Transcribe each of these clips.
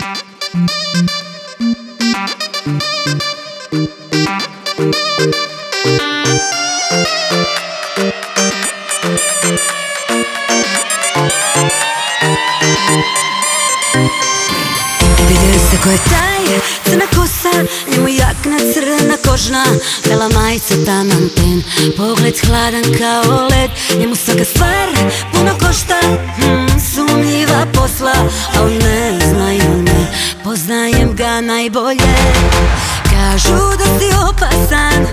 Vidio se ko je taj, crna kosa, njemu jakna crna kožna Bela majica, taman ten, pogled hladan kao led Njemu svaka stvar puno najbolje. Kažu da si opasan,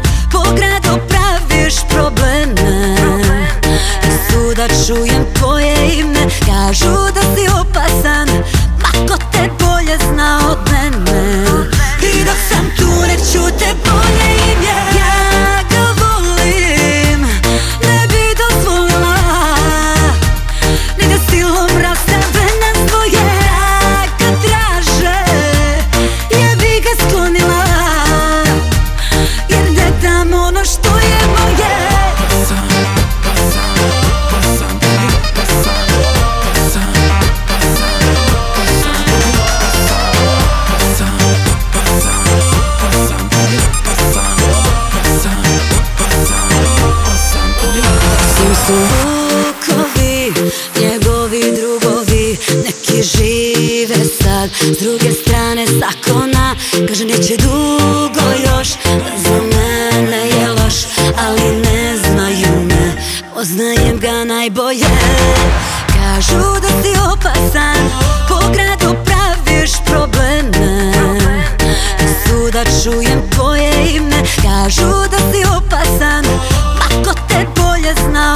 vukovi, njegovi drugovi Neki žive sad, s druge strane zakona Kaže neće dugo još, za mene je loš Ali ne znaju me, poznajem ga najbolje. Kažu da si opasan, po gradu praviš probleme. Suda čujem tvoje ime, kažu da si opasan Ma ko te bolje zna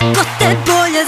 Ma ko te bolje